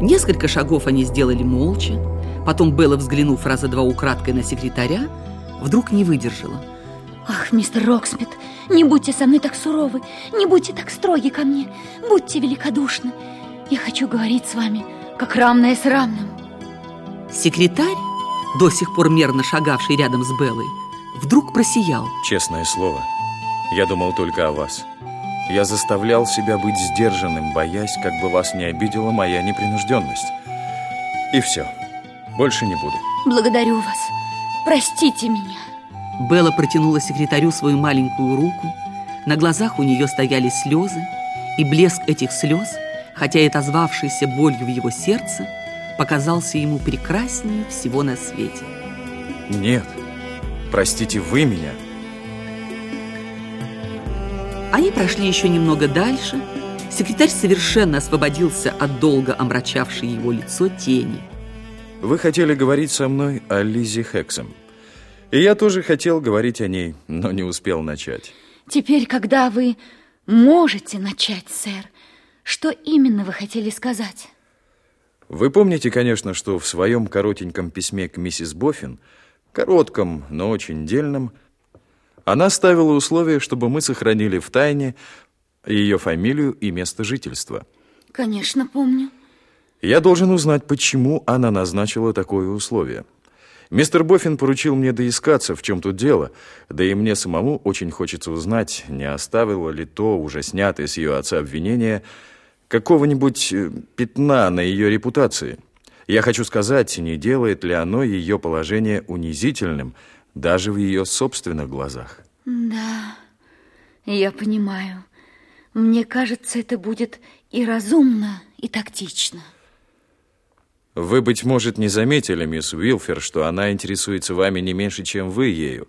Несколько шагов они сделали молча. Потом Белла, взглянув раза два украдкой на секретаря, вдруг не выдержала. Ах, мистер Роксмит, не будьте со мной так суровы, не будьте так строги ко мне, будьте великодушны. Я хочу говорить с вами, как равная с равным. Секретарь, до сих пор мерно шагавший рядом с Беллой, вдруг просиял. Честное слово, я думал только о вас. Я заставлял себя быть сдержанным, боясь, как бы вас не обидела моя непринужденность. И все. Больше не буду. Благодарю вас. Простите меня. Белла протянула секретарю свою маленькую руку. На глазах у нее стояли слезы, и блеск этих слез, хотя и отозвавшийся болью в его сердце, показался ему прекраснее всего на свете. Нет, простите вы меня. Они прошли еще немного дальше. Секретарь совершенно освободился от долго омрачавшей его лицо тени. Вы хотели говорить со мной о Лизе Хексом. И я тоже хотел говорить о ней, но не успел начать. Теперь, когда вы можете начать, сэр, что именно вы хотели сказать? Вы помните, конечно, что в своем коротеньком письме к миссис Боффин, коротком, но очень дельном, она ставила условие, чтобы мы сохранили в тайне ее фамилию и место жительства. Конечно, помню. Я должен узнать, почему она назначила такое условие. Мистер Боффин поручил мне доискаться, в чем тут дело, да и мне самому очень хочется узнать, не оставило ли то уже снятое с ее отца обвинение какого-нибудь э, пятна на ее репутации. Я хочу сказать, не делает ли оно ее положение унизительным даже в ее собственных глазах. Да, я понимаю. Мне кажется, это будет и разумно, и тактично. Вы, быть может, не заметили, мисс Уилфер, что она интересуется вами не меньше, чем вы ею.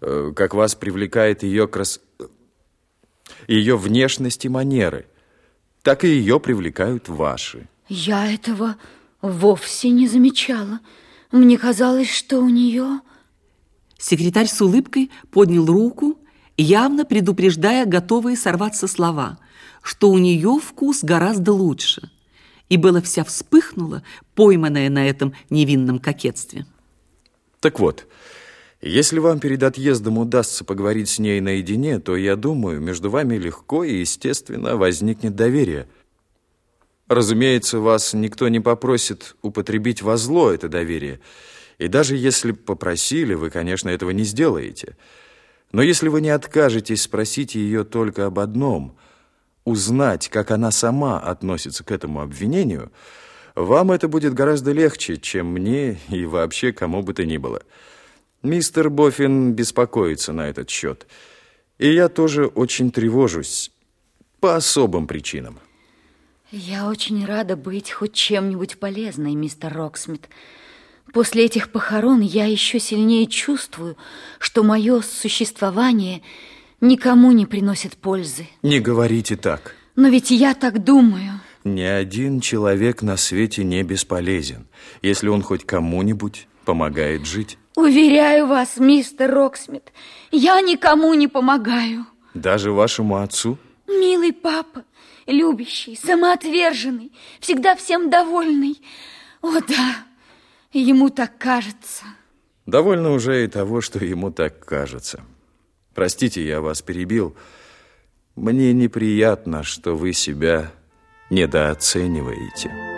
Э, как вас привлекает ее крас... ее внешность и манеры, так и ее привлекают ваши. Я этого вовсе не замечала. Мне казалось, что у нее... Секретарь с улыбкой поднял руку, явно предупреждая готовые сорваться слова, что у нее вкус гораздо лучше – и была вся вспыхнула, пойманная на этом невинном кокетстве. Так вот, если вам перед отъездом удастся поговорить с ней наедине, то, я думаю, между вами легко и естественно возникнет доверие. Разумеется, вас никто не попросит употребить во зло это доверие. И даже если попросили, вы, конечно, этого не сделаете. Но если вы не откажетесь спросить ее только об одном – узнать, как она сама относится к этому обвинению, вам это будет гораздо легче, чем мне и вообще кому бы то ни было. Мистер Боффин беспокоится на этот счет. И я тоже очень тревожусь по особым причинам. Я очень рада быть хоть чем-нибудь полезной, мистер Роксмит. После этих похорон я еще сильнее чувствую, что мое существование – никому не приносит пользы. Не говорите так. Но ведь я так думаю. Ни один человек на свете не бесполезен, если он хоть кому-нибудь помогает жить. Уверяю вас, мистер Роксмит, я никому не помогаю. Даже вашему отцу? Милый папа, любящий, самоотверженный, всегда всем довольный. О, да, ему так кажется. Довольно уже и того, что ему так кажется. Простите, я вас перебил. Мне неприятно, что вы себя недооцениваете.